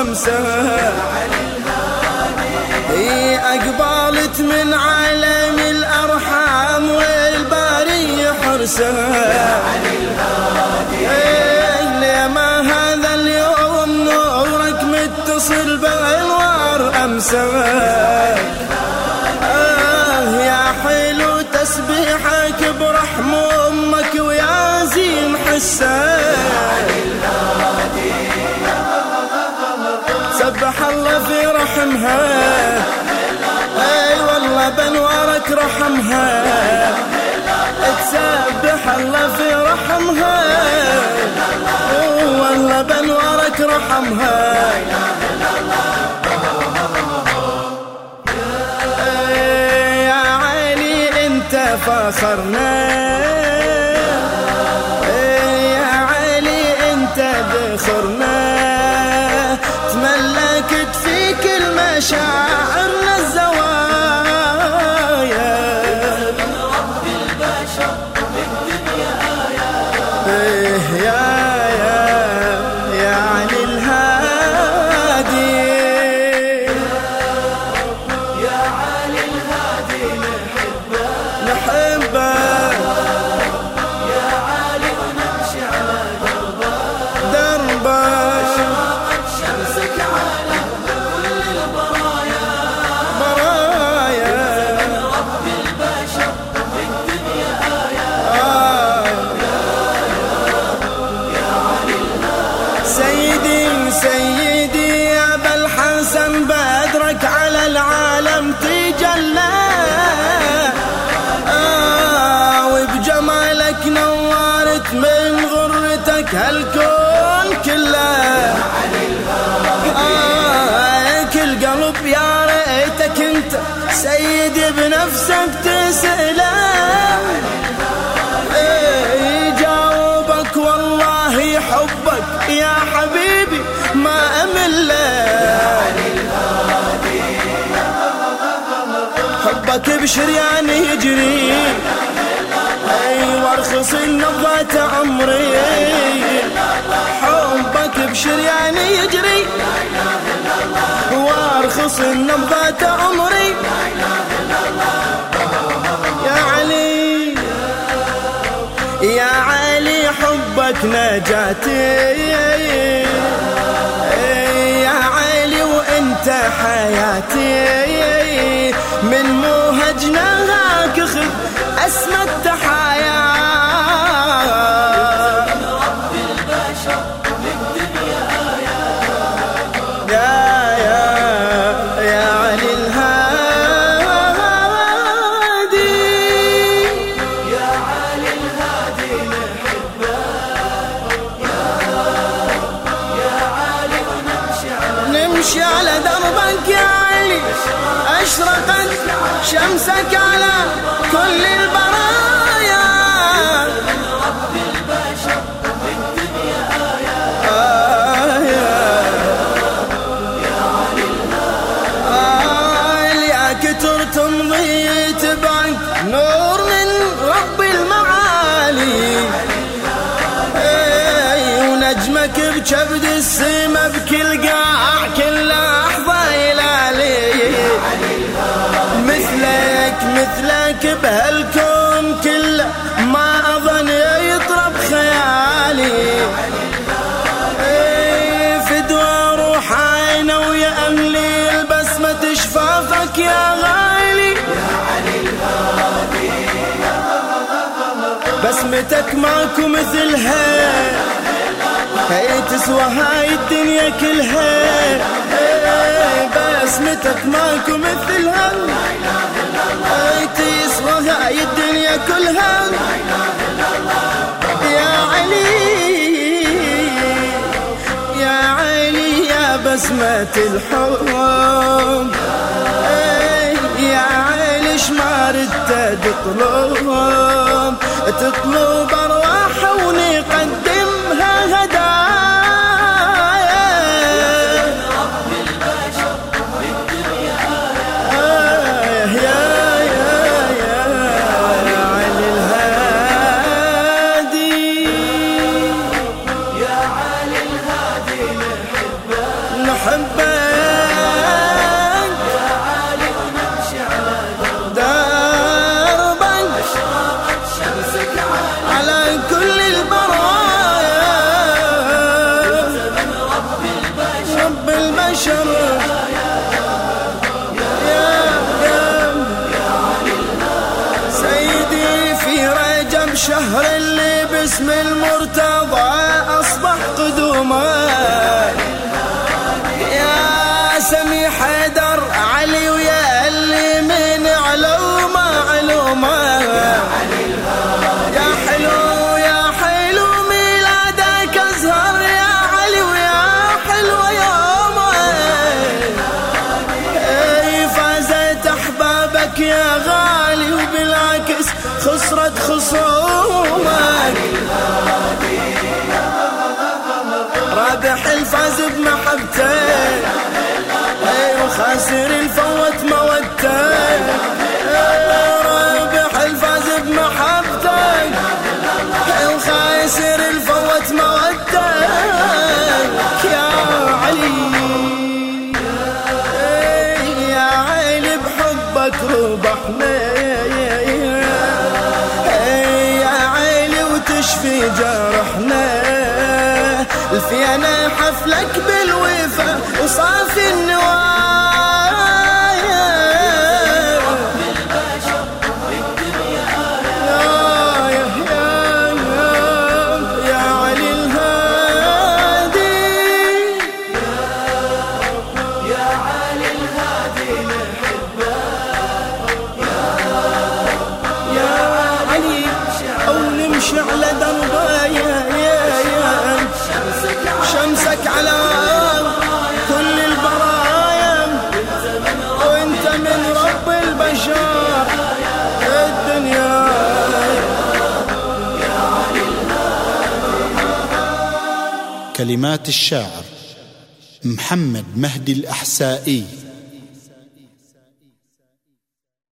أمسها هي أقبلت من عالم الأرحام والباري حرسها هذا اليوم نورك متصل بأنوار أمسها آه يا حلو تسبيحك برحم أمك ويا زين حسك سبح الله في رحمها. أي والله بنوارك رحمها. تسبح الله في رحمها. والله بنوارك رحمها. يا علي أنت فخرنا سيدي يا أبا الحسن بدرك على العالم تجلى آه وبجمالك نورت من غرتك هالكون كله. آه كل قلب يا ريتك انت سيدي بنفسك تسأله حبك يا حبيبي ما أمله حبك بشريان يجري وارخص النبضة عمري. حبك بشريان يجري وأرخص النبضة عمري. يا علي حبك نجاتي يا علي وإنت حياتي من موهجناك خذ أسمى التحايا. أشرقت شمسك على كل البرايا. آه يا كتر تمضي نور من رب المعالي. اي ونجمك بكبد السما مثلك بهالكون كله ما أظن يطرب خيالي. إيه فدوى روح عينه ويا أملي البسمة شفافك يا غالي. بسمتك ماكو مثلها. هي تسوى هاي الدنيا كلها. إيه بسمتك ماكو مثلها. تسوى هاي الدنيا كلها. يا علي يا علي يا بسمة الحب. يا علي شما ردت تطلب؟ تطلب أرواح ونقدمها شهر اللي باسم المرتضى أصبح قدومه. يا سمي حيدر علي ويا اللي من علومه علومه. يا حلو يا حلو ميلادك أزهر يا علي ويا حلو يومه. فازت أحبابك يا غالي وبالعكس خسرت خصومك كلمات الشاعر محمد مهدي الأحسائي.